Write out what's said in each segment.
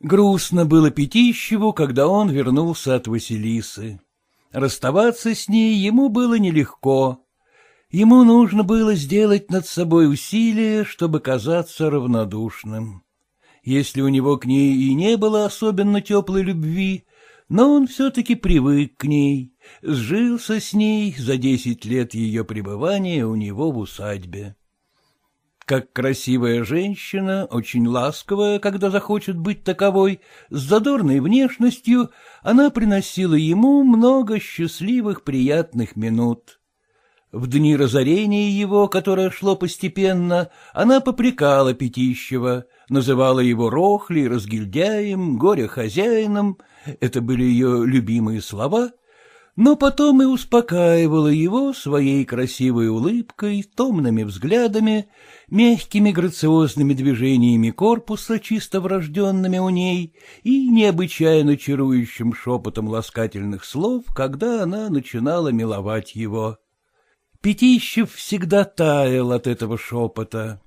Грустно было Пятищеву, когда он вернулся от Василисы. Расставаться с ней ему было нелегко. Ему нужно было сделать над собой усилие, чтобы казаться равнодушным. Если у него к ней и не было особенно теплой любви, но он все-таки привык к ней, сжился с ней за десять лет ее пребывания у него в усадьбе. Как красивая женщина, очень ласковая, когда захочет быть таковой, с задорной внешностью, она приносила ему много счастливых приятных минут. В дни разорения его, которое шло постепенно, она попрекала Пятищева, называла его рохли, разгильдяем, горе-хозяином, это были ее любимые слова, но потом и успокаивала его своей красивой улыбкой, томными взглядами, мягкими грациозными движениями корпуса, чисто врожденными у ней, и необычайно чарующим шепотом ласкательных слов, когда она начинала миловать его. Пятищев всегда таял от этого шепота.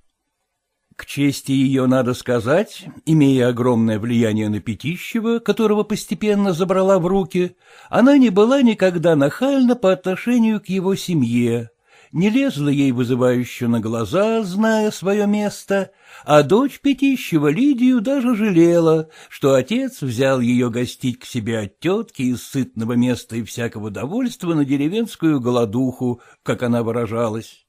К чести ее надо сказать, имея огромное влияние на Пятищева, которого постепенно забрала в руки, она не была никогда нахальна по отношению к его семье, не лезла ей вызывающе на глаза, зная свое место, а дочь Пятищева Лидию даже жалела, что отец взял ее гостить к себе от тетки из сытного места и всякого довольства на деревенскую голодуху, как она выражалась.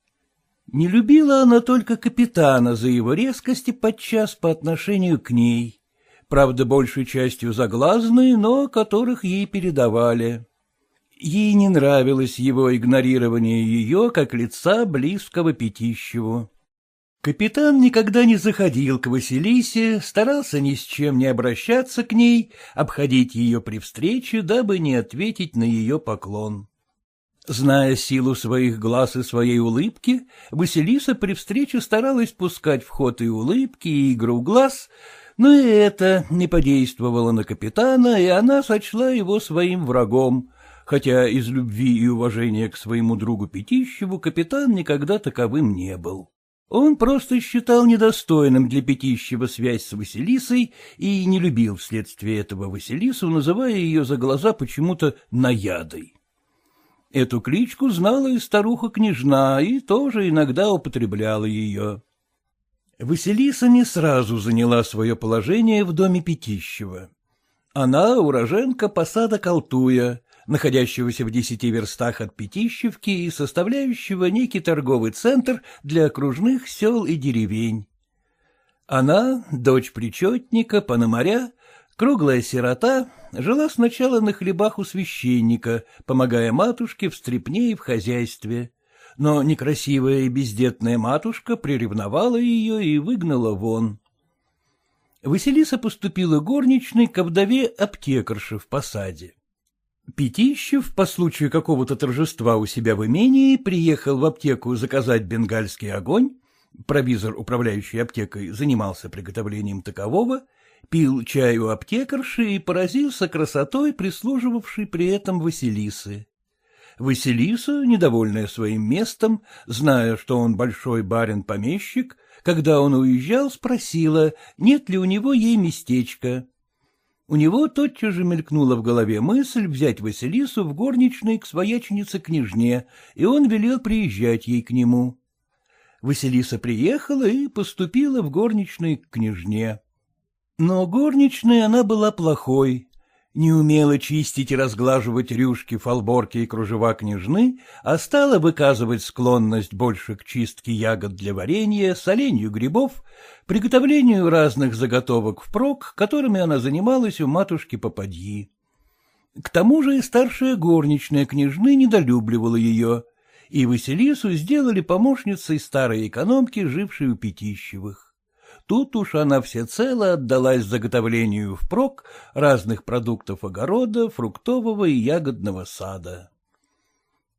Не любила она только капитана за его резкости подчас по отношению к ней, правда, большей частью заглазные, но которых ей передавали. Ей не нравилось его игнорирование ее как лица близкого Пятищеву. Капитан никогда не заходил к Василисе, старался ни с чем не обращаться к ней, обходить ее при встрече, дабы не ответить на ее поклон. Зная силу своих глаз и своей улыбки, Василиса при встрече старалась пускать в ход и улыбки, и игру глаз, но и это не подействовало на капитана, и она сочла его своим врагом, хотя из любви и уважения к своему другу Пятищеву капитан никогда таковым не был. Он просто считал недостойным для Пятищева связь с Василисой и не любил вследствие этого Василису, называя ее за глаза почему-то наядой. Эту кличку знала и старуха-княжна, и тоже иногда употребляла ее. Василиса не сразу заняла свое положение в доме Пятищева. Она уроженка посада Колтуя, находящегося в десяти верстах от Пятищевки и составляющего некий торговый центр для окружных сел и деревень. Она, дочь причетника, пономаря, Круглая сирота жила сначала на хлебах у священника, помогая матушке в стрепне и в хозяйстве. Но некрасивая и бездетная матушка приревновала ее и выгнала вон. Василиса поступила горничной к вдове аптекарши в посаде. Пятищев по случаю какого-то торжества у себя в имении приехал в аптеку заказать бенгальский огонь, провизор, управляющий аптекой, занимался приготовлением такового, пил чай у аптекарши и поразился красотой, прислуживавшей при этом Василисы. Василиса, недовольная своим местом, зная, что он большой барин-помещик, когда он уезжал, спросила, нет ли у него ей местечко. У него тотчас же мелькнула в голове мысль взять Василису в горничной к свояченице-княжне, и он велел приезжать ей к нему. Василиса приехала и поступила в горничной к княжне. Но горничной она была плохой. Не умела чистить и разглаживать рюшки, фалборки и кружева княжны, а стала выказывать склонность больше к чистке ягод для варенья, соленью грибов, приготовлению разных заготовок впрок, которыми она занималась у матушки Попадьи. К тому же и старшая горничная княжны недолюбливала ее, и Василису сделали помощницей старой экономки, жившей у Пятищевых. Тут уж она всецело отдалась заготовлению впрок разных продуктов огорода, фруктового и ягодного сада.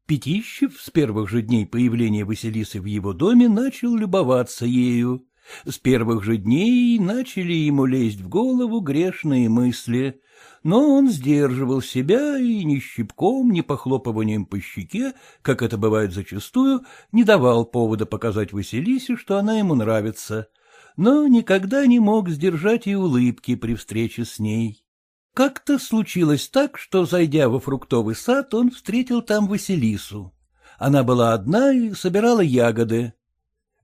Пятищев с первых же дней появления Василисы в его доме начал любоваться ею. С первых же дней начали ему лезть в голову грешные мысли, но он сдерживал себя и ни щипком, ни похлопыванием по щеке, как это бывает зачастую, не давал повода показать Василисе, что она ему нравится, но никогда не мог сдержать и улыбки при встрече с ней. Как-то случилось так, что, зайдя во фруктовый сад, он встретил там Василису. Она была одна и собирала ягоды.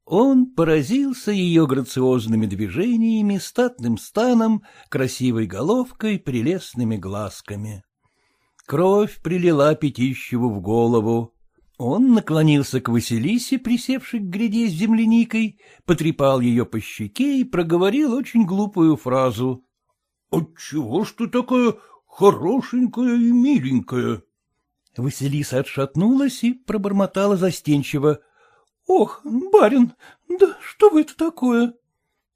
Он поразился ее грациозными движениями, статным станом, красивой головкой, прелестными глазками. Кровь прилила Пятищеву в голову. Он наклонился к Василисе, присевшей к гряде с земляникой, потрепал ее по щеке и проговорил очень глупую фразу. — Отчего ж ты такая хорошенькая и миленькая? Василиса отшатнулась и пробормотала застенчиво. — Ох, барин, да что вы это такое?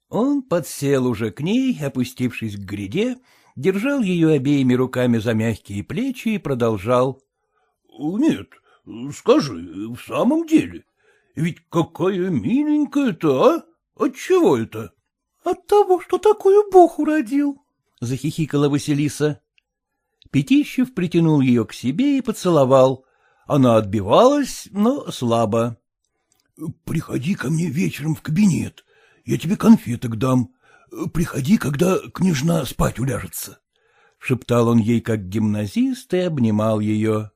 Он подсел уже к ней, опустившись к гряде, держал ее обеими руками за мягкие плечи и продолжал. — Нет, — Скажи, в самом деле, ведь какая миленькая-то, а? Отчего это? — От того, что такую бог уродил, — захихикала Василиса. Пятищев притянул ее к себе и поцеловал. Она отбивалась, но слабо. — Приходи ко мне вечером в кабинет, я тебе конфеток дам. Приходи, когда княжна спать уляжется. — шептал он ей как гимназист и обнимал ее. —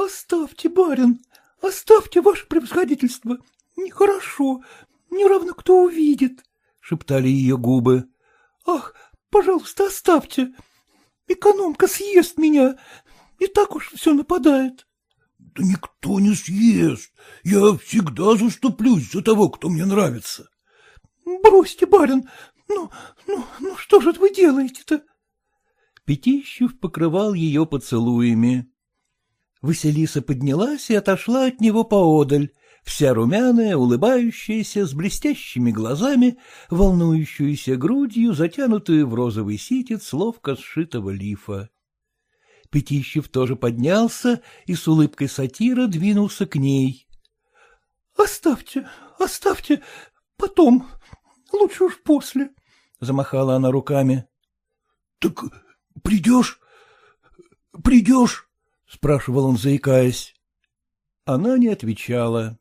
Оставьте, барин, оставьте ваше превосходительство. Нехорошо, не равно кто увидит, — шептали ее губы. — Ах, пожалуйста, оставьте. Экономка съест меня, и так уж все нападает. — Да никто не съест. Я всегда заступлюсь за того, кто мне нравится. — Бросьте, барин, ну, ну, ну что же вы делаете-то? Пятищев покрывал ее поцелуями. Василиса поднялась и отошла от него поодаль, вся румяная, улыбающаяся, с блестящими глазами, волнующуюся грудью, затянутую в розовый ситец ловко сшитого лифа. Пятищев тоже поднялся и с улыбкой сатира двинулся к ней. — Оставьте, оставьте, потом, лучше уж после, — замахала она руками. — Так придешь, придешь? — спрашивал он, заикаясь. Она не отвечала.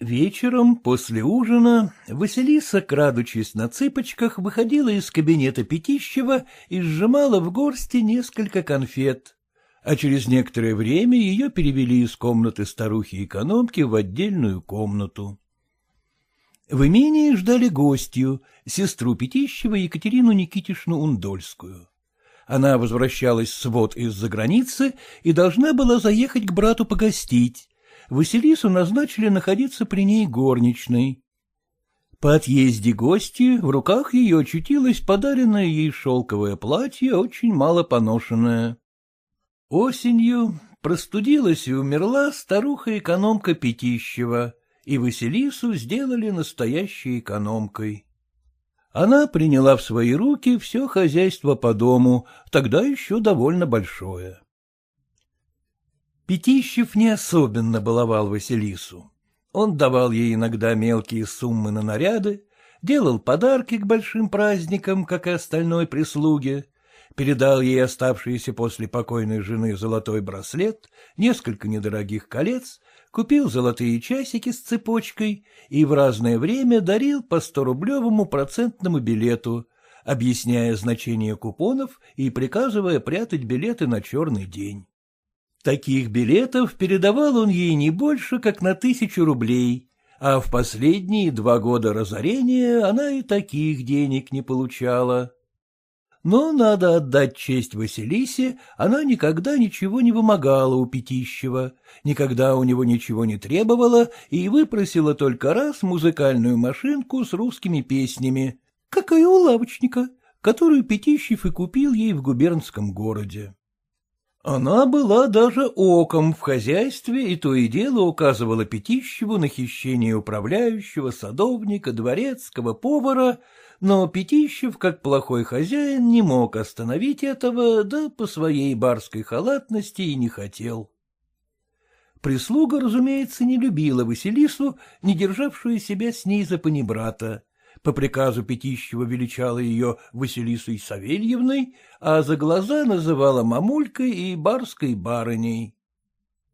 Вечером, после ужина, Василиса, крадучись на цыпочках, выходила из кабинета Пятищева и сжимала в горсти несколько конфет, а через некоторое время ее перевели из комнаты старухи-экономки в отдельную комнату. В имении ждали гостью, сестру Пятищева Екатерину Никитишну Ундольскую. Она возвращалась с вод из-за границы и должна была заехать к брату погостить. Василису назначили находиться при ней горничной. По отъезде гости в руках ее очутилось подаренное ей шелковое платье, очень мало поношенное. Осенью простудилась и умерла старуха-экономка Пятищева, и Василису сделали настоящей экономкой. Она приняла в свои руки все хозяйство по дому, тогда еще довольно большое. Пятищев не особенно баловал Василису. Он давал ей иногда мелкие суммы на наряды, делал подарки к большим праздникам, как и остальной прислуге, передал ей оставшиеся после покойной жены золотой браслет, несколько недорогих колец купил золотые часики с цепочкой и в разное время дарил по сто-рублевому процентному билету, объясняя значение купонов и приказывая прятать билеты на черный день. Таких билетов передавал он ей не больше, как на тысячу рублей, а в последние два года разорения она и таких денег не получала. Но надо отдать честь Василисе, она никогда ничего не вымогала у Пятищева, никогда у него ничего не требовала и выпросила только раз музыкальную машинку с русскими песнями, какая у лавочника, которую Пятищев и купил ей в губернском городе. Она была даже оком в хозяйстве и то и дело указывала Пятищеву на хищение управляющего, садовника, дворецкого, повара — но Пятищев, как плохой хозяин, не мог остановить этого, да по своей барской халатности и не хотел. Прислуга, разумеется, не любила Василису, не державшую себя с ней за панибрата. По приказу Пятищева величала ее Василисой Савельевной, а за глаза называла мамулькой и барской барыней.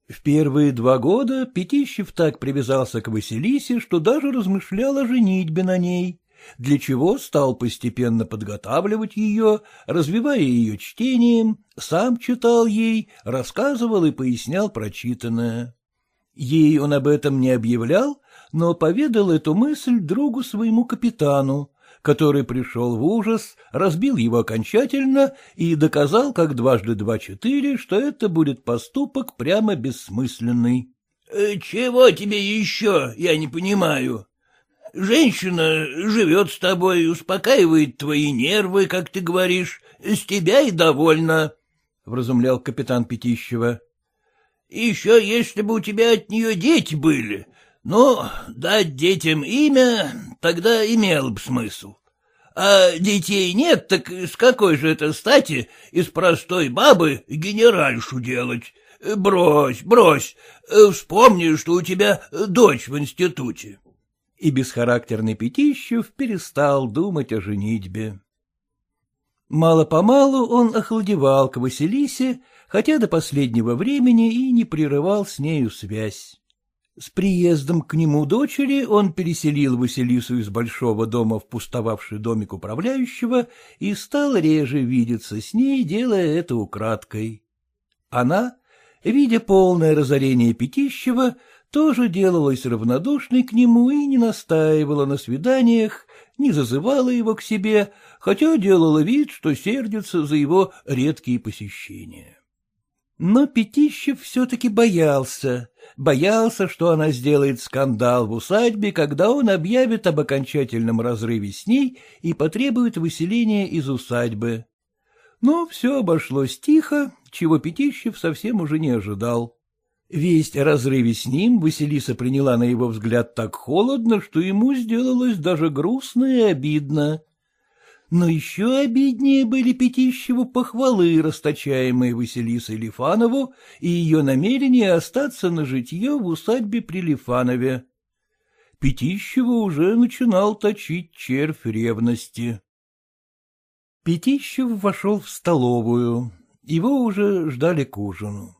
В первые два года Пятищев так привязался к Василисе, что даже размышлял о женитьбе на ней для чего стал постепенно подготавливать ее, развивая ее чтением, сам читал ей, рассказывал и пояснял прочитанное. Ей он об этом не объявлял, но поведал эту мысль другу своему капитану, который пришел в ужас, разбил его окончательно и доказал, как дважды два четыре, что это будет поступок прямо бессмысленный. «Э, — Чего тебе еще, я не понимаю? Женщина живет с тобой, успокаивает твои нервы, как ты говоришь, с тебя и довольна, — вразумлял капитан Пятищева. — Еще если бы у тебя от нее дети были, ну, дать детям имя, тогда имел бы смысл. А детей нет, так с какой же это стати из простой бабы генеральшу делать? Брось, брось, вспомни, что у тебя дочь в институте и бесхарактерный Пятищев перестал думать о женитьбе. Мало-помалу он охладевал к Василисе, хотя до последнего времени и не прерывал с нею связь. С приездом к нему дочери он переселил Василису из большого дома в пустовавший домик управляющего и стал реже видеться с ней, делая это украдкой. Она, видя полное разорение Пятищева, тоже делалась равнодушной к нему и не настаивала на свиданиях, не зазывала его к себе, хотя делала вид, что сердится за его редкие посещения. Но Пятищев все-таки боялся, боялся, что она сделает скандал в усадьбе, когда он объявит об окончательном разрыве с ней и потребует выселения из усадьбы. Но все обошлось тихо, чего Пятищев совсем уже не ожидал. Весть о разрыве с ним Василиса приняла на его взгляд так холодно, что ему сделалось даже грустно и обидно. Но еще обиднее были Пятищеву похвалы, расточаемые Василисой Лифанову, и ее намерение остаться на житье в усадьбе при Лифанове. Пятищева уже начинал точить червь ревности. Пятищев вошел в столовую. Его уже ждали к ужину.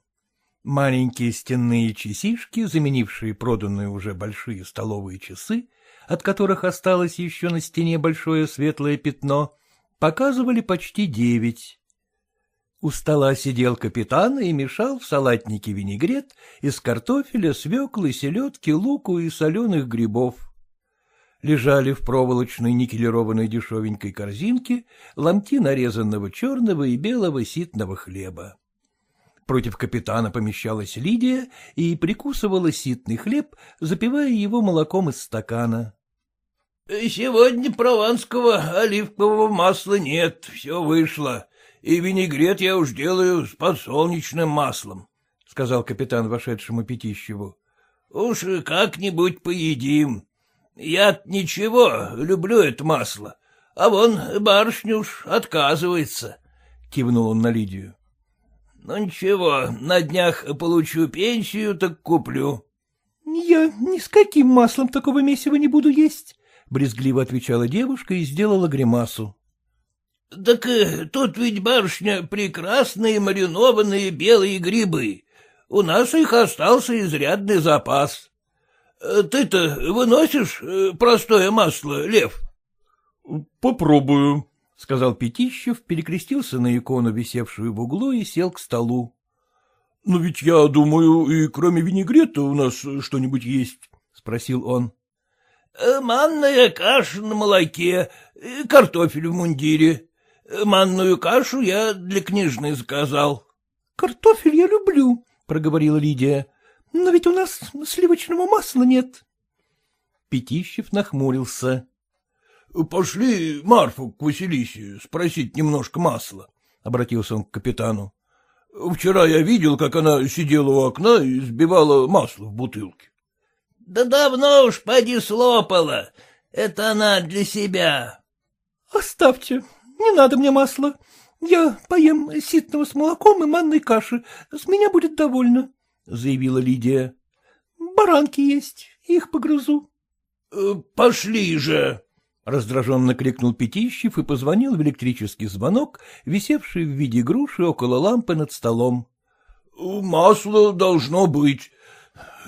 Маленькие стенные часишки, заменившие проданные уже большие столовые часы, от которых осталось еще на стене большое светлое пятно, показывали почти девять. У стола сидел капитан и мешал в салатнике винегрет из картофеля, свеклы, селедки, луку и соленых грибов. Лежали в проволочной никелированной дешевенькой корзинке ломти нарезанного черного и белого ситного хлеба. Против капитана помещалась Лидия и прикусывала ситный хлеб, запивая его молоком из стакана. — Сегодня прованского оливкового масла нет, все вышло, и винегрет я уж делаю с подсолнечным маслом, — сказал капитан вошедшему Пятищеву. — Уж как-нибудь поедим. Я ничего, люблю это масло, а вон барышня уж отказывается, — кивнул он на Лидию. Ну ничего, на днях получу пенсию, так куплю. — Я ни с каким маслом такого месива не буду есть, — брезгливо отвечала девушка и сделала гримасу. — Так э, тут ведь, барышня, прекрасные маринованные белые грибы. У нас их остался изрядный запас. Э, ты-то выносишь э, простое масло, Лев? — Попробую, — сказал Пятищев, перекрестился на икону, висевшую в углу, и сел к столу. — Но ведь я думаю, и кроме винегрета у нас что-нибудь есть, — спросил он. — Манная каша на молоке, картофель в мундире. Манную кашу я для княжны заказал. — Картофель я люблю, — проговорила Лидия, — но ведь у нас сливочного масла нет. Пятищев нахмурился. — Пошли Марфу к Василисе спросить немножко масла, — обратился он к капитану. — Вчера я видел, как она сидела у окна и сбивала масло в бутылке. — Да давно уж поди слопала. Это она для себя. — Оставьте, не надо мне масла. Я поем ситного с молоком и манной каши. С меня будет довольно, — заявила Лидия. — Баранки есть, их погрызу. Э, — Пошли же! — раздраженно крикнул Пятищев и позвонил в электрический звонок, висевший в виде груши около лампы над столом. — Масло должно быть.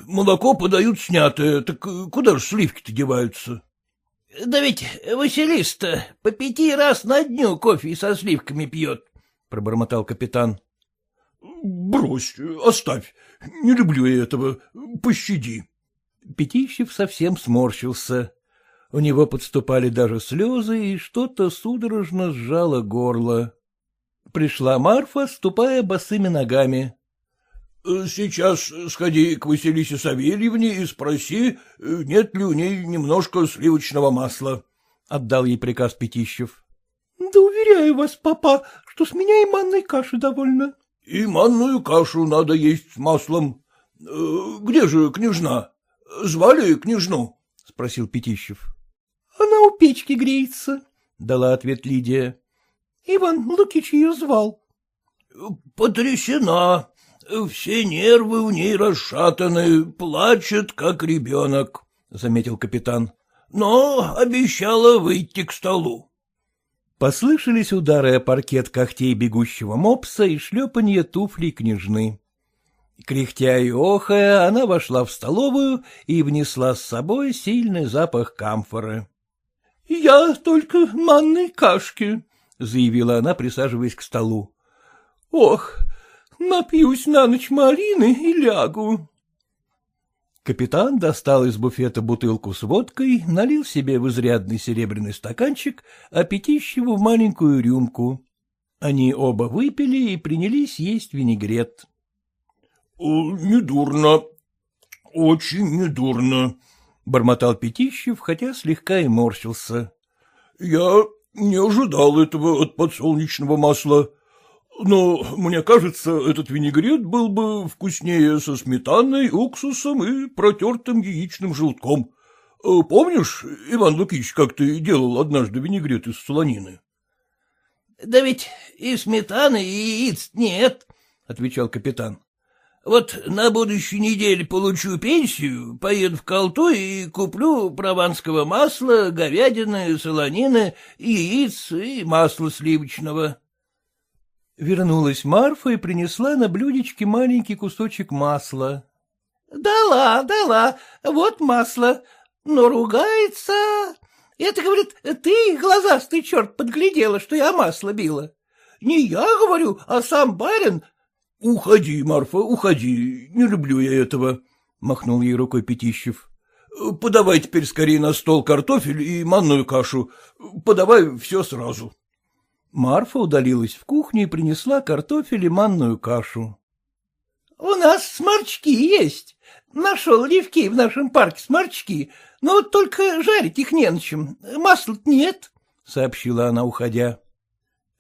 Молоко подают снятое, так куда же сливки-то деваются? — Да ведь Василиста по пяти раз на дню кофе со сливками пьет, — пробормотал капитан. — Брось, оставь. Не люблю я этого. Пощади. Пятищев совсем сморщился. У него подступали даже слезы, и что-то судорожно сжало горло. Пришла Марфа, ступая босыми ногами. — Сейчас сходи к Василисе Савельевне и спроси, нет ли у ней немножко сливочного масла, — отдал ей приказ Пятищев. — Да уверяю вас, папа, что с меня и манной каши довольно. — И манную кашу надо есть с маслом. Э, где же княжна? Звали княжну? — спросил Пятищев. — у печки греется, — дала ответ Лидия. — Иван Лукич ее звал. — Потрясена, все нервы у ней расшатаны, плачет, как ребенок, — заметил капитан. — Но обещала выйти к столу. Послышались удары о паркет когтей бегущего мопса и шлепанье туфлей княжны. Кряхтя и охая, она вошла в столовую и внесла с собой сильный запах камфоры. — Я только манной кашки, — заявила она, присаживаясь к столу. — Ох, Напьюсь на ночь малины и лягу. Капитан достал из буфета бутылку с водкой, налил себе в изрядный серебряный стаканчик, а Пятищеву в маленькую рюмку. Они оба выпили и принялись есть винегрет. — Недурно, очень недурно, — бормотал Пятищев, хотя слегка и морщился. — Я не ожидал этого от подсолнечного масла. Но, мне кажется, этот винегрет был бы вкуснее со сметаной, уксусом и протертым яичным желтком. Помнишь, Иван Лукич, как ты делал однажды винегрет из солонины? — Да ведь и сметаны, и яиц нет, — отвечал капитан. — Вот на будущей неделе получу пенсию, поеду в Колту и куплю прованского масла, говядины, солонины, яиц и масла сливочного. Вернулась Марфа и принесла на блюдечке маленький кусочек масла. — Дала, дала, вот масло, но ругается. Это, говорит, ты, глазастый черт, подглядела, что я масло била. Не я говорю, а сам барин. — Уходи, Марфа, уходи, не люблю я этого, — махнул ей рукой Пятищев. — Подавай теперь скорее на стол картофель и манную кашу. Подавай все сразу. — Марфа удалилась в кухню и принесла картофель и манную кашу. — У нас сморчки есть. Нашел Левкей в нашем парке сморчки, но только жарить их не на чем. Масла нет, — сообщила она, уходя.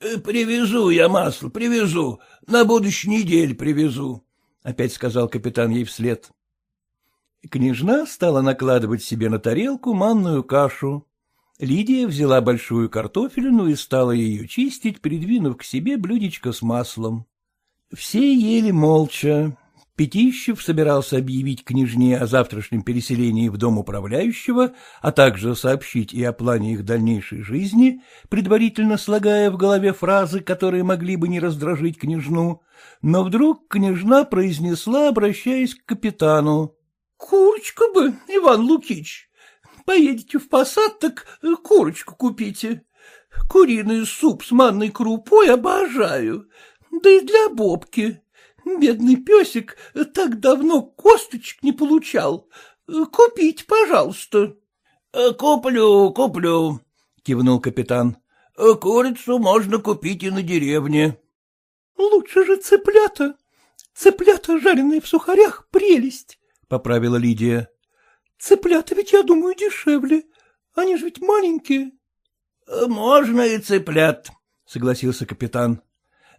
«Э, — Привезу я масло, привезу. На будущей неделе привезу, — опять сказал капитан ей вслед. Княжна стала накладывать себе на тарелку манную кашу. Лидия взяла большую картофелину и стала ее чистить, придвинув к себе блюдечко с маслом. Все ели молча. Пятищев собирался объявить княжне о завтрашнем переселении в дом управляющего, а также сообщить и о плане их дальнейшей жизни, предварительно слагая в голове фразы, которые могли бы не раздражить княжну. Но вдруг княжна произнесла, обращаясь к капитану. — Курочка бы, Иван Лукич, Поедете в посад, так э, курочку купите. Куриный суп с манной крупой обожаю. Да и для Бобки. Бедный песик так давно косточек не получал. Купите, пожалуйста. — Куплю, куплю, — кивнул капитан. Курицу можно купить и на деревне. — Лучше же цыплята. Цыплята, жареные в сухарях, прелесть, — поправила Лидия. — Цыплята ведь, я думаю, дешевле. Они же ведь маленькие. — Можно и цыплят, — согласился капитан. —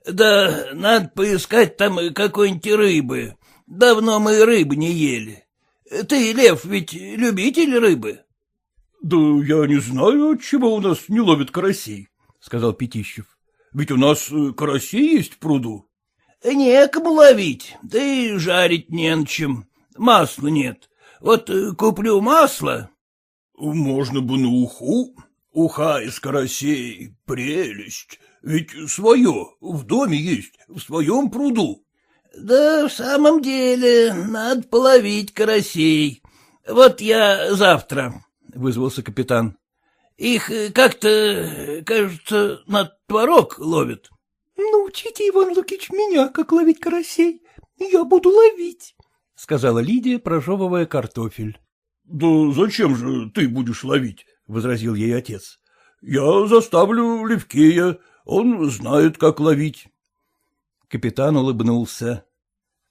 Да надо поискать там какой-нибудь рыбы. Давно мы рыбы не ели. Ты, Лев, ведь любитель рыбы? — Да я не знаю, чего у нас не ловят карасей, — сказал Пятищев. — Ведь у нас э, карасей есть в пруду. — Некому ловить, да и жарить не на чем. Масла нет. Вот э, куплю масло. — Можно бы на уху. Уха из карасей — прелесть. Ведь свое в доме есть, в своем пруду. — Да в самом деле надо половить карасей. Вот я завтра, — вызвался капитан. — Их как-то, кажется, на творог ловят. — Научите, Иван Лукич, меня, как ловить карасей. Я буду ловить, — сказала Лидия, прожевывая картофель. — Да зачем же ты будешь ловить? — возразил ей отец. — Я заставлю Левкея, он знает, как ловить. Капитан улыбнулся.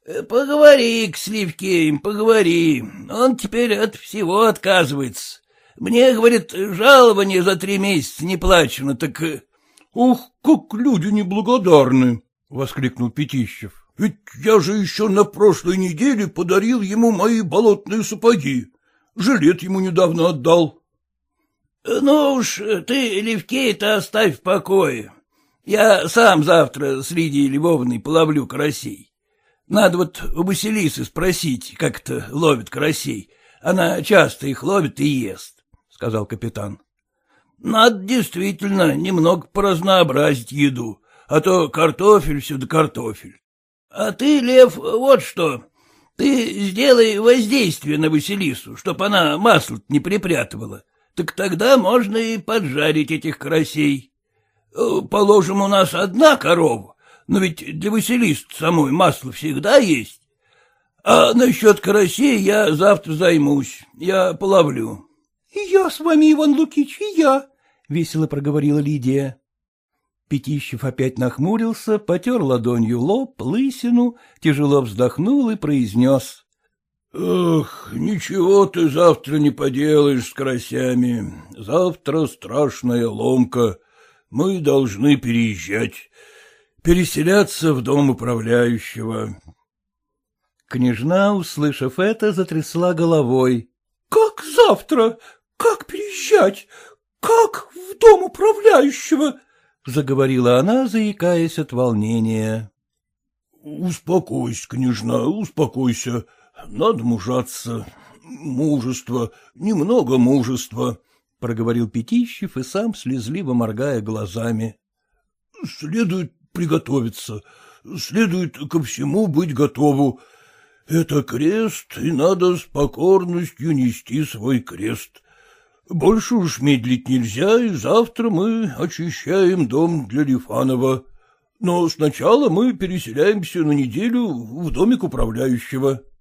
— Поговори с Левкеем, поговори. Он теперь от всего отказывается. Мне, говорит, жалование за три месяца не плачено, так... — Ух, как люди неблагодарны! — воскликнул Пятищев. — Ведь я же еще на прошлой неделе подарил ему мои болотные сапоги. Жилет ему недавно отдал. — Ну уж ты, Левкей-то, оставь в покое. Я сам завтра с Лидией Львовной половлю карасей. Надо вот у Василисы спросить, как это ловит карасей. Она часто их ловит и ест, — сказал капитан. Надо действительно немного поразнообразить еду, а то картофель сюда картофель. А ты, Лев, вот что, ты сделай воздействие на Василису, чтоб она масло не припрятывала, так тогда можно и поджарить этих карасей. Э, положим, у нас одна корова, но ведь для Василисы самой масло всегда есть. А насчет карасей я завтра займусь, я половлю. — я с вами, Иван Лукич, и я, — весело проговорила Лидия. Пятищев опять нахмурился, потер ладонью лоб, лысину, тяжело вздохнул и произнес. — Эх, ничего ты завтра не поделаешь с карасями. Завтра страшная ломка. Мы должны переезжать, переселяться в дом управляющего. Княжна, услышав это, затрясла головой. — Как завтра? Как переезжать? Как в дом управляющего? — заговорила она, заикаясь от волнения. — Успокойся, княжна, успокойся. Надо мужаться. Мужество, немного мужества, — проговорил Пятищев и сам, слезливо моргая глазами. — Следует приготовиться, следует ко всему быть готову. Это крест, и надо с покорностью нести свой крест. Больше уж медлить нельзя, и завтра мы очищаем дом для Лифанова. Но сначала мы переселяемся на неделю в домик управляющего. —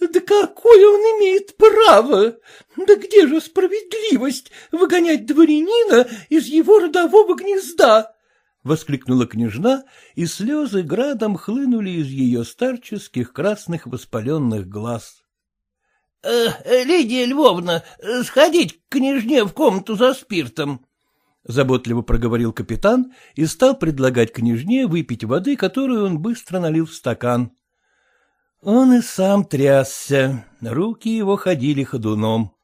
Да какое он имеет право? Да где же справедливость выгонять дворянина из его родового гнезда? — воскликнула княжна, и слезы градом хлынули из ее старческих красных воспаленных глаз. Э, — Лидия Львовна, сходить к княжне в комнату за спиртом, — заботливо проговорил капитан и стал предлагать княжне выпить воды, которую он быстро налил в стакан. Он и сам трясся, руки его ходили ходуном.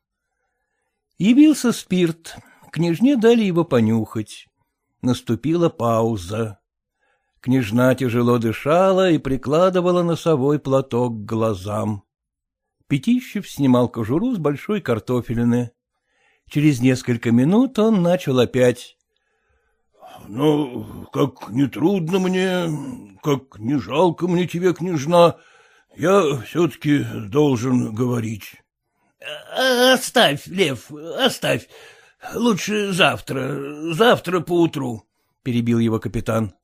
Явился спирт, княжне дали его понюхать. Наступила пауза. Княжна тяжело дышала и прикладывала носовой платок к глазам. Пятищев снимал кожуру с большой картофелины. Через несколько минут он начал опять. — Ну, как не трудно мне, как не жалко мне тебе, княжна, я все-таки должен говорить. — Оставь, Лев, оставь. Лучше завтра, завтра поутру, — перебил его капитан.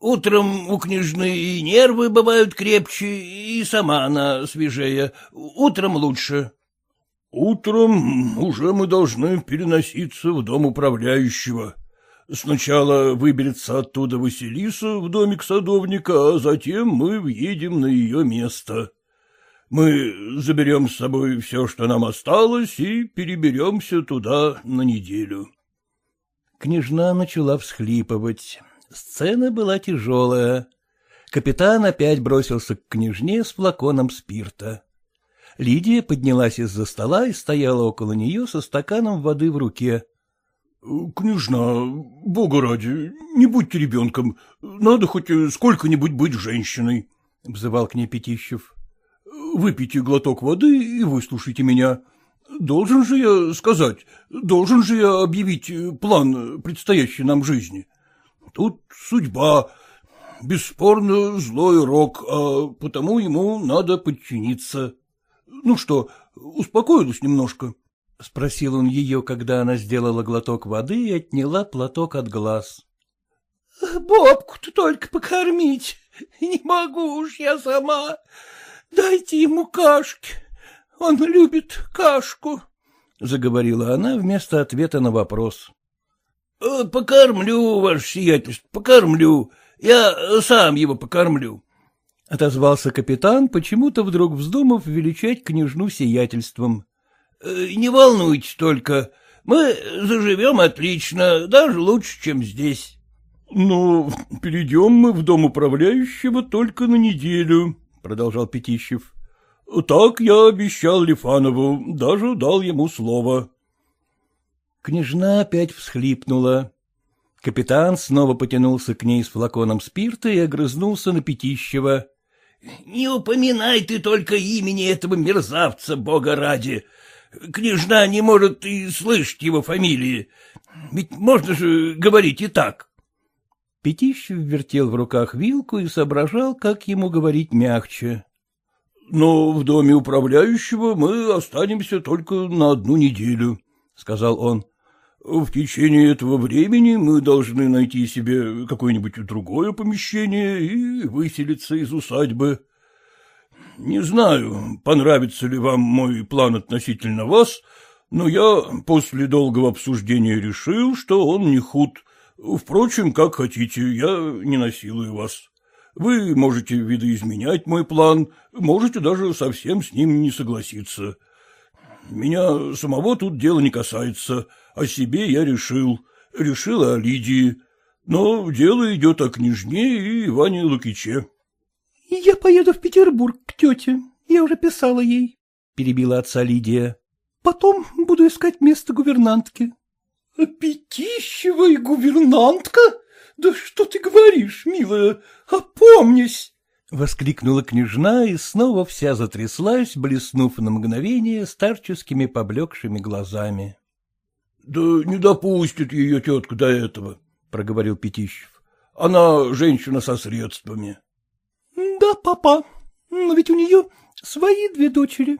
Утром у княжны и нервы бывают крепче, и сама она свежее. Утром лучше. — Утром уже мы должны переноситься в дом управляющего. Сначала выберется оттуда Василиса в домик садовника, а затем мы въедем на ее место. Мы заберем с собой все, что нам осталось, и переберемся туда на неделю. Княжна начала всхлипывать. Сцена была тяжелая. Капитан опять бросился к княжне с флаконом спирта. Лидия поднялась из-за стола и стояла около нее со стаканом воды в руке. — Княжна, бога ради, не будьте ребенком, надо хоть сколько-нибудь быть женщиной, — взывал к ней Пятищев. — Выпейте глоток воды и выслушайте меня. Должен же я сказать, должен же я объявить план предстоящей нам жизни. Тут судьба, бесспорно злой рок, а потому ему надо подчиниться. Ну что, успокоилась немножко? —— спросил он ее, когда она сделала глоток воды и отняла платок от глаз. — Бобку-то только покормить. Не могу уж я сама. Дайте ему кашки. Он любит кашку, — заговорила она вместо ответа на вопрос. «Э, — Покормлю, ваше сиятельство, покормлю. Я сам его покормлю. — отозвался капитан, почему-то вдруг вздумав величать княжну сиятельством. Э, не волнуйтесь только, мы заживем отлично, даже лучше, чем здесь. — Но перейдем мы в дом управляющего только на неделю, — продолжал Пятищев. — Так я обещал Лифанову, даже дал ему слово. Княжна опять всхлипнула. Капитан снова потянулся к ней с флаконом спирта и огрызнулся на Пятищева. — Не упоминай ты только имени этого мерзавца, бога ради. Княжна не может и слышать его фамилии. Ведь можно же говорить и так. Пятищев вертел в руках вилку и соображал, как ему говорить мягче. — Но в доме управляющего мы останемся только на одну неделю, — сказал он. — В течение этого времени мы должны найти себе какое-нибудь другое помещение и выселиться из усадьбы. Не знаю, понравится ли вам мой план относительно вас, но я после долгого обсуждения решил, что он не худ. Впрочем, как хотите, я не насилую вас. Вы можете видоизменять мой план, можете даже совсем с ним не согласиться. Меня самого тут дело не касается, о себе я решил, решил о Лидии, но дело идет о княжне и Иване Лукиче. — Я поеду в Петербург к тете, я уже писала ей, — перебила отца Лидия. — Потом буду искать место гувернантки. — Пятищевая гувернантка? Да что ты говоришь, милая, опомнись! — воскликнула княжна и снова вся затряслась, блеснув на мгновение старческими поблекшими глазами. — Да не допустит ее тетка до этого, — проговорил Пятищев. — Она женщина со средствами. — Да, папа, но ведь у нее свои две дочери.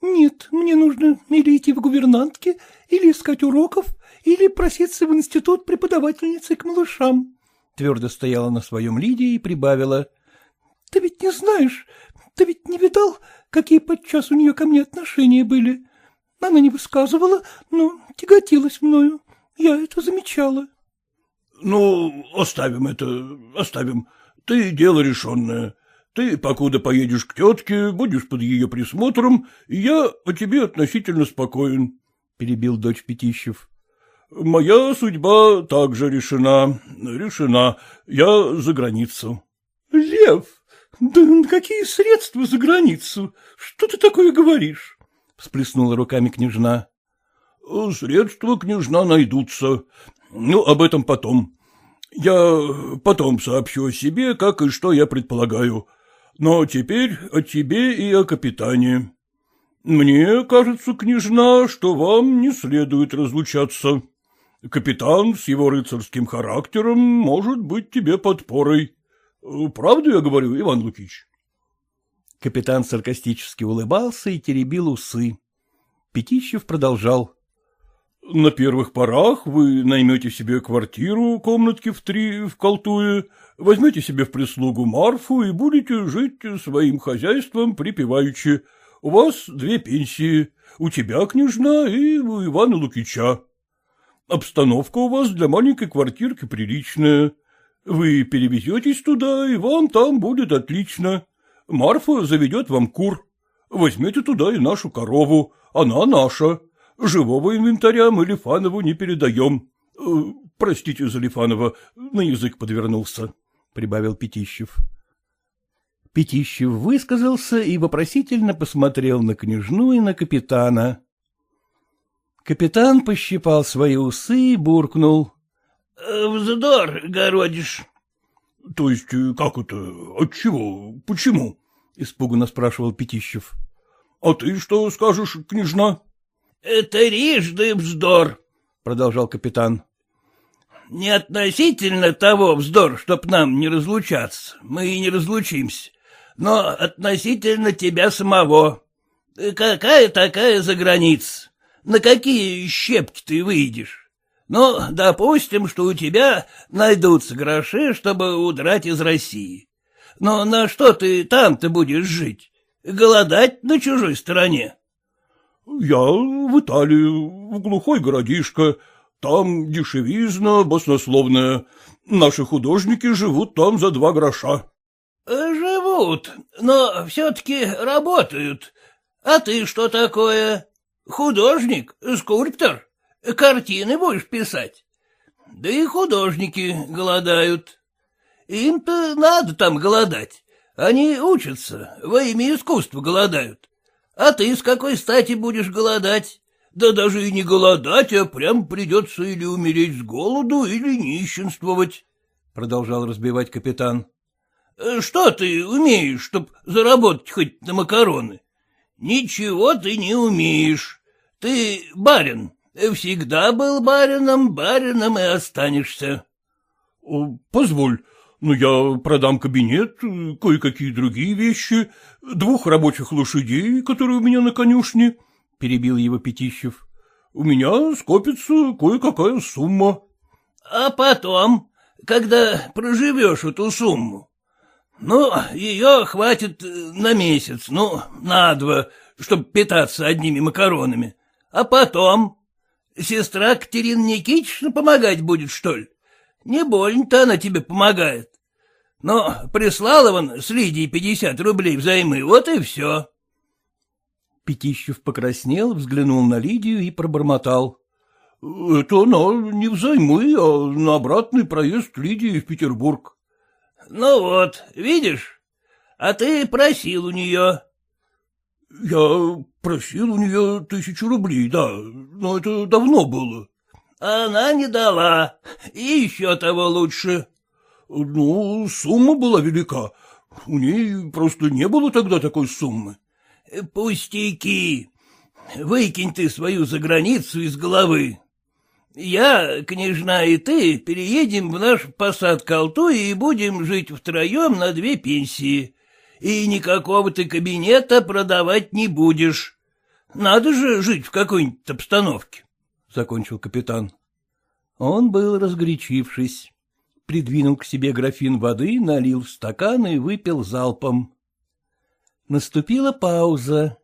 Нет, мне нужно или идти в гувернантки, или искать уроков, или проситься в институт преподавательницы к малышам. Твердо стояла на своем Лидии и прибавила. — Ты ведь не знаешь, ты ведь не видал, какие подчас у нее ко мне отношения были. Она не высказывала, но тяготилась мною. Я это замечала. — Ну, оставим это, оставим. Ты дело решенное. Ты, покуда поедешь к тетке, будешь под ее присмотром, и я о тебе относительно спокоен, — перебил дочь Пятищев. — Моя судьба также решена, решена. Я за границу. — Лев, да какие средства за границу? Что ты такое говоришь? — всплеснула руками княжна. — Средства, княжна, найдутся. Ну, об этом потом. Я потом сообщу о себе, как и что я предполагаю. Но теперь о тебе и о капитане. Мне кажется, княжна, что вам не следует разлучаться. Капитан с его рыцарским характером может быть тебе подпорой. Правду я говорю, Иван Лукич? Капитан саркастически улыбался и теребил усы. Пятищев продолжал. На первых порах вы наймете себе квартиру, комнатки в три в Колтуе, возьмете себе в прислугу Марфу и будете жить своим хозяйством припеваючи. У вас две пенсии, у тебя, княжна, и у Ивана Лукича. Обстановка у вас для маленькой квартирки приличная. Вы перевезетесь туда, и вам там будет отлично. Марфа заведет вам кур. Возьмете туда и нашу корову, она наша. Живого инвентаря мы Лифанову не передаем. Э, простите за Лифанова, на язык подвернулся, — прибавил Пятищев. Пятищев высказался и вопросительно посмотрел на княжну и на капитана. Капитан пощипал свои усы и буркнул. «Э, — Вздор, городишь. — То есть, э, как это, отчего, почему? — испуганно спрашивал Пятищев. — А ты что скажешь, княжна? — Это рижды вздор, — продолжал капитан. — Не относительно того вздор, чтоб нам не разлучаться, мы и не разлучимся, но относительно тебя самого. Какая такая за граница? На какие щепки ты выйдешь? Ну, допустим, что у тебя найдутся гроши, чтобы удрать из России. Но на что ты там-то будешь жить? Голодать на чужой стороне? — Я в Италию, в глухой городишко. Там дешевизна баснословная. Наши художники живут там за два гроша. Живут, но все-таки работают. А ты что такое? Художник, скульптор? Картины будешь писать? Да и художники голодают. Им-то надо там голодать. Они учатся, во имя искусства голодают. А ты с какой стати будешь голодать? Да даже и не голодать, а прям придется или умереть с голоду, или нищенствовать, — продолжал разбивать капитан. Э, что ты умеешь, чтоб заработать хоть на макароны? Ничего ты не умеешь. Ты барин. Всегда был барином, барином и останешься. — Позволь, но я продам кабинет, кое-какие другие вещи, двух рабочих лошадей, которые у меня на конюшне, — перебил его Пятищев. — У меня скопится кое-какая сумма. — А потом, когда проживешь эту сумму, ну, ее хватит э, на месяц, ну, на два, чтобы питаться одними макаронами. А потом... Сестра Катерина Никитична помогать будет, что ли? Не больно-то она тебе помогает. Но прислала вон с Лидией пятьдесят рублей взаймы, вот и все. Пятищев покраснел, взглянул на Лидию и пробормотал. — Это она не взаймы, а на обратный проезд Лидии в Петербург. — Ну вот, видишь? А ты просил у нее. — Я просил у нее тысячу рублей, да, но это давно было. — Она не дала, и еще того лучше. — Ну, сумма была велика. У ней просто не было тогда такой суммы. — Пустяки. Выкинь ты свою заграницу из головы. Я, княжна и ты переедем в наш посад Колту и будем жить втроем на две пенсии. И никакого ты кабинета продавать не будешь. Надо же жить в какой-нибудь обстановке, — закончил капитан. Он был разгорячившись. Придвинул к себе графин воды, налил в стакан и выпил залпом. Наступила пауза.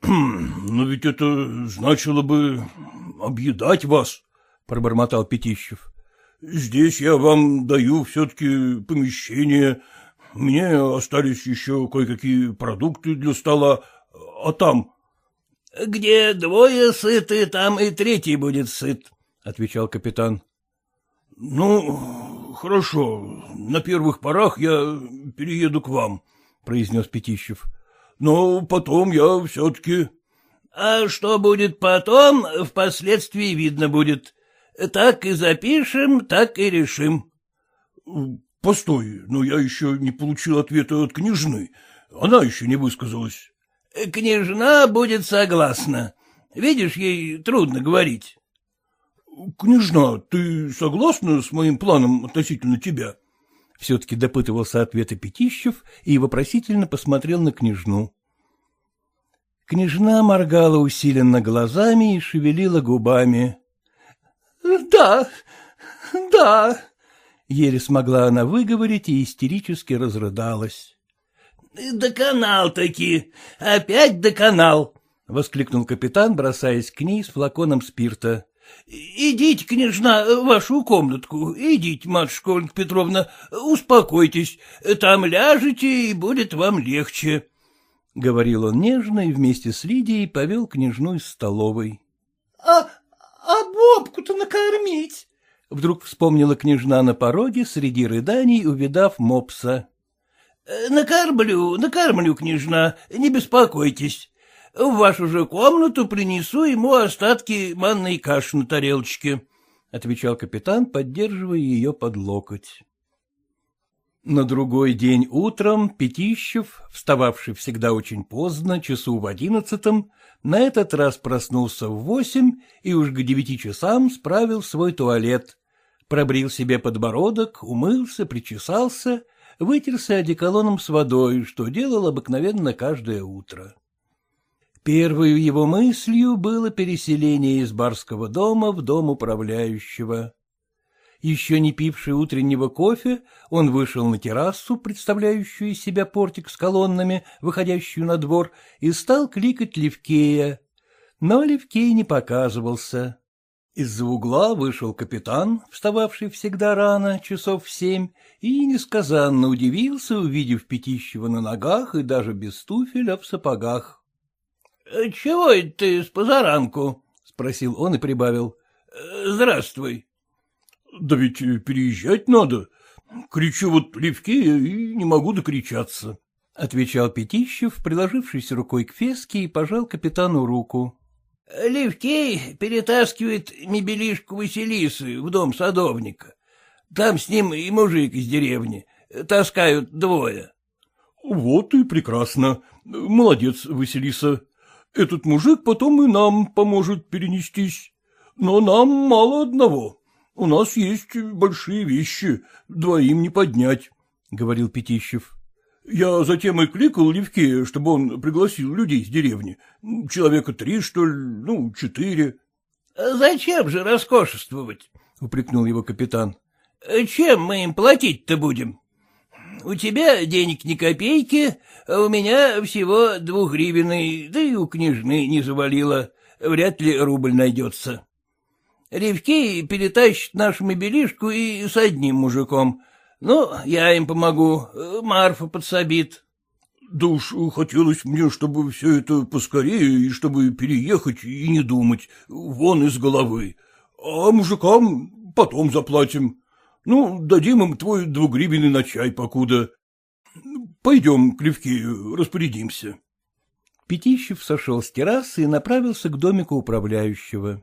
— Но ведь это значило бы объедать вас, — пробормотал Пятищев. — Здесь я вам даю все-таки помещение, мне остались еще кое-какие продукты для стола, а там... — Где двое сыты, там и третий будет сыт, — отвечал капитан. — Ну, хорошо, на первых порах я перееду к вам, — произнес Пятищев. — Но потом я все-таки... А что будет потом, впоследствии видно будет. Так и запишем, так и решим. — Постой, но я еще не получил ответа от княжны. Она еще не высказалась. — Княжна будет согласна. Видишь, ей трудно говорить. — Княжна, ты согласна с моим планом относительно тебя? Все-таки допытывался ответа Пятищев и вопросительно посмотрел на княжну. Княжна моргала усиленно глазами и шевелила губами. — Да, да, — еле смогла она выговорить и истерически разрыдалась. — Доконал-таки, опять доконал, — воскликнул капитан, бросаясь к ней с флаконом спирта. Идите, княжна, в вашу комнатку, идите, матушка Ольга Петровна, успокойтесь, там ляжете, и будет вам легче. — говорил он нежно и вместе с Лидией повел княжну из столовой. — А, а бобку-то накормить? Вдруг вспомнила княжна на пороге среди рыданий, увидав мопса. — Накормлю, накормлю, княжна, не беспокойтесь. В вашу же комнату принесу ему остатки манной каши на тарелочке, — отвечал капитан, поддерживая ее под локоть. На другой день утром Пятищев, встававший всегда очень поздно, часу в одиннадцатом, на этот раз проснулся в восемь и уж к девяти часам справил свой туалет, пробрил себе подбородок, умылся, причесался, вытерся одеколоном с водой, что делал обыкновенно каждое утро. Первую его мыслью было переселение из барского дома в дом управляющего. Еще не пивший утреннего кофе, он вышел на террасу, представляющую из себя портик с колоннами, выходящую на двор, и стал кликать Левкея. Но Левкей не показывался. Из-за угла вышел капитан, встававший всегда рано, часов в семь, и несказанно удивился, увидев Пятищева на ногах и даже без туфель, в сапогах. — Чего это ты с позаранку? — спросил он и прибавил. — Здравствуй. — Да ведь переезжать надо. Кричу вот Левке и не могу докричаться, — отвечал Пятищев, приложившись рукой к феске, и пожал капитану руку. — Левкей перетаскивает мебелишку Василисы в дом садовника. Там с ним и мужик из деревни. Таскают двое. — Вот и прекрасно. Молодец, Василиса. Этот мужик потом и нам поможет перенестись. Но нам мало одного. У нас есть большие вещи, двоим не поднять, — говорил Пятищев. Я затем и кликал Левке, чтобы он пригласил людей с деревни. Человека три, что ли, ну, четыре. — Зачем же роскошествовать? — упрекнул его капитан. — Чем мы им платить-то будем? У тебя денег ни копейки, а у меня всего двухгривенный, да и у княжны не завалило. Вряд ли рубль найдется. Ревки перетащит нашу мебелишку и с одним мужиком. Ну, я им помогу, Марфа подсобит. Да уж хотелось мне, чтобы все это поскорее, и чтобы переехать и не думать, вон из головы. А мужикам потом заплатим. Ну, дадим им твой двугривенный на чай покуда. Пойдем к Левке, распорядимся. Пятищев сошел с террасы и направился к домику управляющего.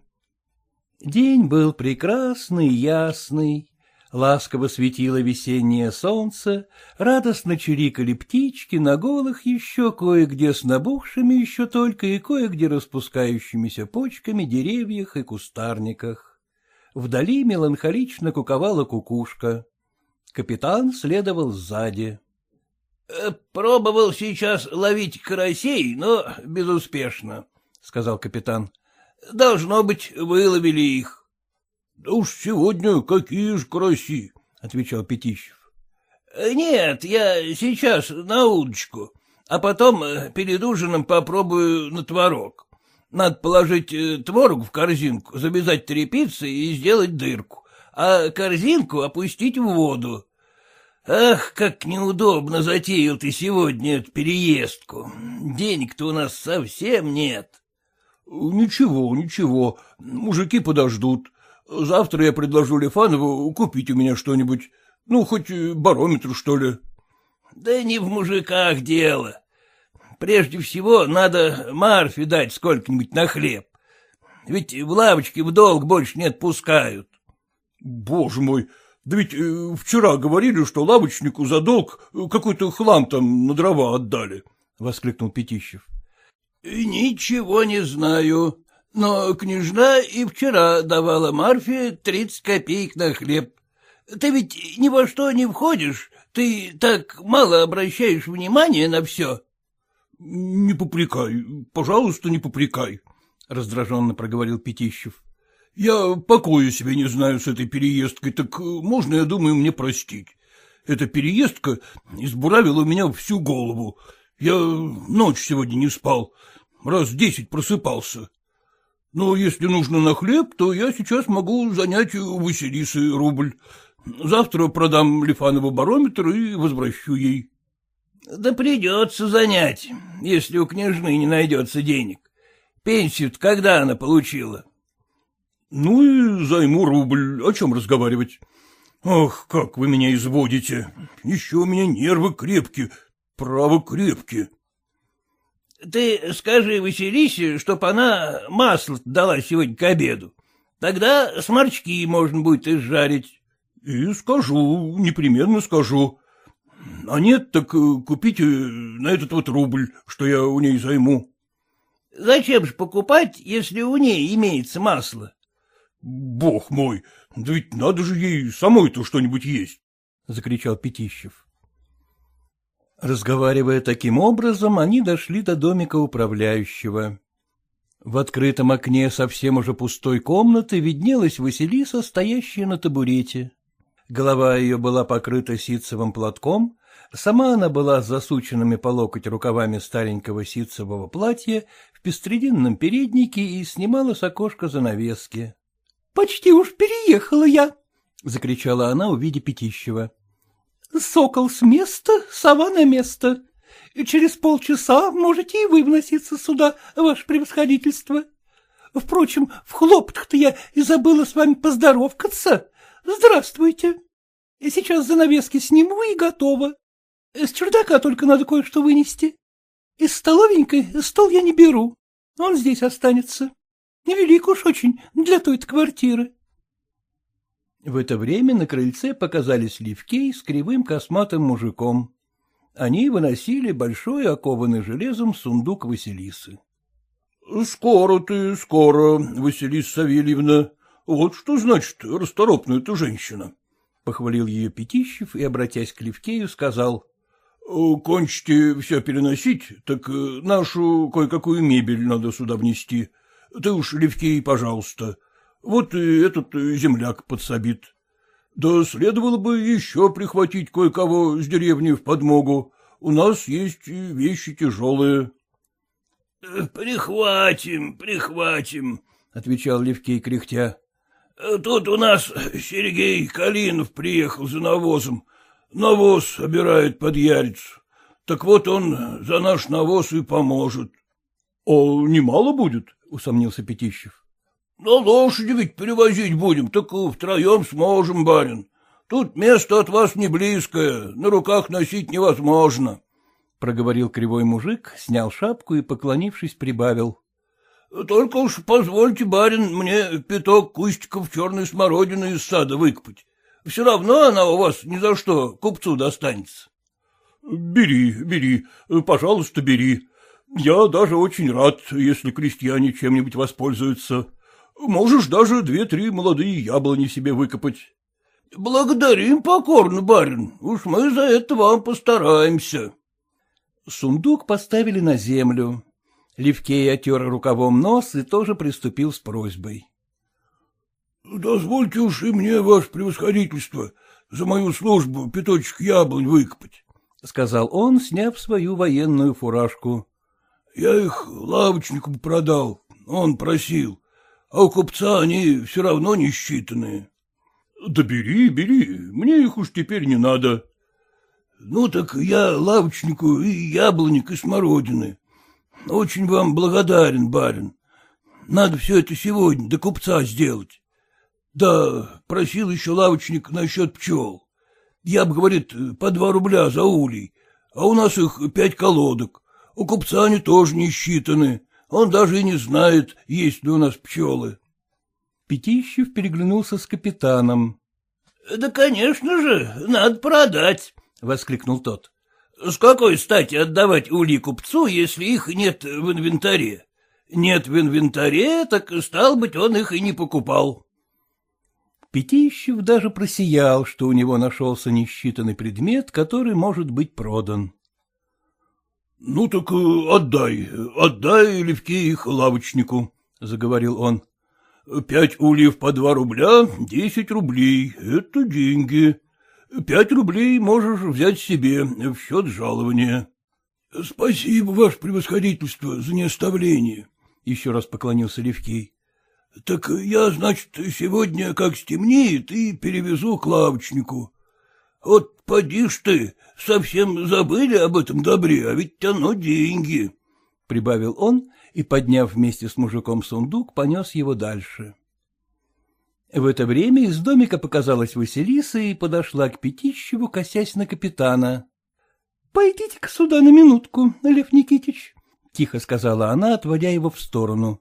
День был прекрасный, ясный, ласково светило весеннее солнце, радостно чирикали птички на голых еще кое-где с набухшими еще только и кое-где распускающимися почками деревьях и кустарниках. Вдали меланхолично куковала кукушка. Капитан следовал сзади. «Э, — Пробовал сейчас ловить карасей, но безуспешно, — сказал капитан. Должно быть, выловили их. — Да уж сегодня какие ж караси, — отвечал Пятищев. — Нет, я сейчас на удочку, а потом э, перед ужином попробую на творог. Надо положить э, творог в корзинку, завязать тряпицей и сделать дырку, а корзинку опустить в воду. Ах, как неудобно затеял ты сегодня эту переездку. Денег-то у нас совсем нет. — Ничего, ничего, мужики подождут. Завтра я предложу Лифанову купить у меня что-нибудь, ну, хоть барометр, что ли. — Да не в мужиках дело. Прежде всего надо Марфе дать сколько-нибудь на хлеб. Ведь в лавочке в долг больше не отпускают. — Боже мой, да ведь э, вчера говорили, что лавочнику за долг какой-то хлам там на дрова отдали, — воскликнул Пятищев. — Ничего не знаю, но княжна и вчера давала Марфе тридцать копеек на хлеб. Ты ведь ни во что не входишь, ты так мало обращаешь внимания на все. — Не попрекай, пожалуйста, не попрекай, — раздраженно проговорил Пятищев. — Я покоя себе не знаю с этой переездкой, так можно, я думаю, мне простить. Эта переездка избуравила у меня всю голову. Я ночь сегодня не спал, раз десять просыпался. Но если нужно на хлеб, то я сейчас могу занять у Василисы рубль. Завтра продам Лифанову барометр и возвращу ей. — Да придется занять, если у княжны не найдется денег. пенсию когда она получила? — Ну и займу рубль. О чем разговаривать? Ах, как вы меня изводите. Еще у меня нервы крепкие, право крепкие. — Ты скажи Василисе, чтоб она масло дала сегодня к обеду. Тогда сморчки можно будет изжарить. — И скажу, непременно скажу. А нет, так э, купите на этот вот рубль, что я у ней займу. — Зачем же покупать, если у ней имеется масло? — Бог мой, да ведь надо же ей самой-то что-нибудь есть! — закричал Пятищев. Разговаривая таким образом, они дошли до домика управляющего. В открытом окне совсем уже пустой комнаты виднелась Василиса, стоящая на табурете. Голова ее была покрыта ситцевым платком, сама она была с засученными по локоть рукавами старенького ситцевого платья в пестрединном переднике и снимала с окошка занавески. — Почти уж переехала я, — закричала она, увидя Пятищева. — Сокол с места, сова на место. Через полчаса можете и вы вноситься сюда, ваше превосходительство. Впрочем, в хлопотах-то я и забыла с вами поздоровкаться. Здравствуйте. Сейчас занавески сниму и готово. С чердака только надо кое-что вынести. Из столовенькой стол я не беру. Он здесь останется. Невелик уж очень для той-то квартиры. В это время на крыльце показались Левкей с кривым косматым мужиком. Они выносили большой окованный железом сундук Василисы. — Скоро ты, скоро, Василиса Савельевна, вот что значит расторопная ты женщина, — похвалил ее Пятищев и, обратясь к Левкею, сказал. — Кончите все переносить, так э, нашу кое-какую мебель надо сюда внести. Ты уж, Левкей, пожалуйста. Вот и этот земляк подсобит. Да следовало бы еще прихватить кое-кого с деревни в подмогу. У нас есть вещи тяжелые. — Прихватим, прихватим, — отвечал Левкей кряхтя. — Тут у нас Сергей Калинов приехал за навозом. Навоз собирает под Ярицу. Так вот он за наш навоз и поможет. — А немало будет? — усомнился Пятищев. — Но лошади ведь перевозить будем, так втроем сможем, барин. Тут место от вас не близкое, на руках носить невозможно. — проговорил кривой мужик, снял шапку и, поклонившись, прибавил. — Только уж позвольте, барин, мне пяток кустиков черной смородины из сада выкопать. Все равно она у вас ни за что купцу достанется. — Бери, бери, пожалуйста, бери. Я даже очень рад, если крестьяне чем-нибудь воспользуются. Можешь даже две-три молодые яблони себе выкопать. — Благодарим покорно, барин, уж мы за это вам постараемся. Сундук поставили на землю. Левкей отер рукавом нос и тоже приступил с просьбой. — Дозвольте уж и мне, ваше превосходительство, за мою службу пяточек яблонь выкопать, — сказал он, сняв свою военную фуражку. — Я их лавочнику продал, он просил, а у купца они все равно не считанные. — Да бери, бери, мне их уж теперь не надо. — Ну так я лавочнику и яблоник, и смородины. Очень вам благодарен, барин. Надо все это сегодня до купца сделать. Да, просил еще лавочник насчет пчел. Я бы, говорит, по два рубля за улей, а у нас их пять колодок. У купца они тоже не считаны. Он даже и не знает, есть ли у нас пчелы. Пятищев переглянулся с капитаном. — Да, конечно же, надо продать, — воскликнул тот. С какой стати отдавать ули купцу, если их нет в инвентаре? Нет в инвентаре, так, стал быть, он их и не покупал. Пятищев даже просиял, что у него нашелся несчитанный предмет, который может быть продан. — Ну так э, отдай, отдай Левке их лавочнику, — заговорил он. — Пять ульев по два рубля, десять рублей — это деньги. Пять рублей можешь взять себе в счет жалования. — Спасибо, ваше превосходительство, за неоставление, — еще раз поклонился Левкей. — Так я, значит, сегодня, как стемнеет, и перевезу к лавочнику. Вот поди ж ты, совсем забыли об этом добре, а ведь оно деньги, — прибавил он и, подняв вместе с мужиком сундук, понес его дальше. В это время из домика показалась Василиса и подошла к Пятищеву, косясь на капитана. — Пойдите-ка сюда на минутку, Лев Никитич, — тихо сказала она, отводя его в сторону.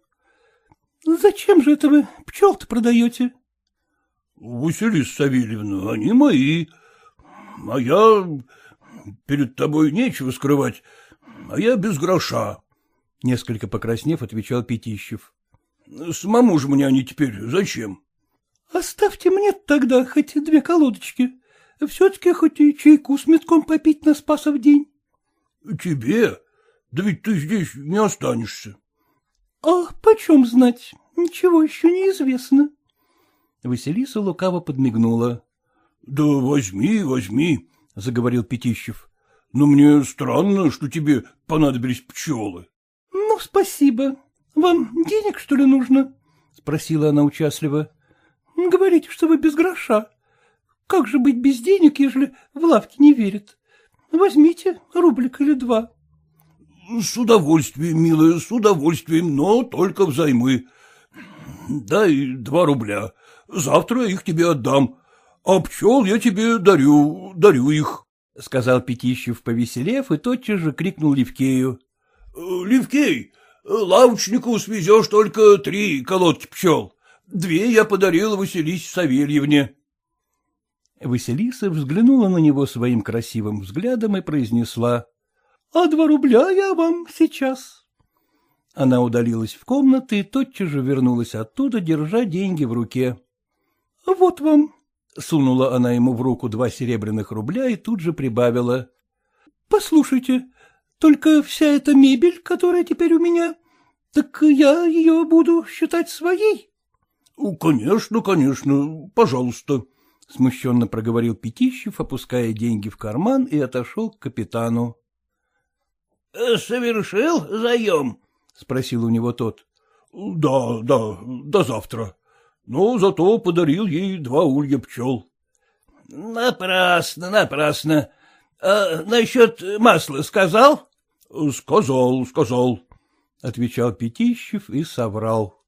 — Зачем же это вы пчел-то продаете? — Василиса Савельевна, они мои. А я... Перед тобой нечего скрывать, а я без гроша. Несколько покраснев, отвечал Пятищев. — Самому же мне они теперь зачем? — Оставьте мне тогда хоть две колодочки. Все-таки хоть и чайку с метком попить на Спасов день. — Тебе? Да ведь ты здесь не останешься. — А почем знать? Ничего еще не известно. Василиса лукаво подмигнула. — Да возьми, возьми, — заговорил Пятищев. — Но мне странно, что тебе понадобились пчелы. — Ну, спасибо. Вам денег, что ли, нужно? — спросила она участливо. — Говорите, что вы без гроша. Как же быть без денег, ежели в лавке не верят? Возьмите рублик или два. — С удовольствием, милая, с удовольствием, но только взаймы. Дай два рубля. Завтра их тебе отдам. А пчел я тебе дарю, дарю их, — сказал Пятищев, повеселев, и тотчас же крикнул Левкею. — Левкей, лавочнику свезешь только три колодки пчел. Две я подарил Василисе Савельевне. Василиса взглянула на него своим красивым взглядом и произнесла. А два рубля я вам сейчас. Она удалилась в комнаты и тотчас же вернулась оттуда, держа деньги в руке. — Вот вам. Сунула она ему в руку два серебряных рубля и тут же прибавила. — Послушайте, только вся эта мебель, которая теперь у меня, так я ее буду считать своей? — Конечно, конечно, пожалуйста, — смущенно проговорил Пятищев, опуская деньги в карман и отошел к капитану. — Совершил заем? — спросил у него тот. — Да, да, до завтра. Но зато подарил ей два улья пчел. — Напрасно, напрасно. А насчет масла сказал? — Сказал, сказал, — отвечал Пятищев и соврал.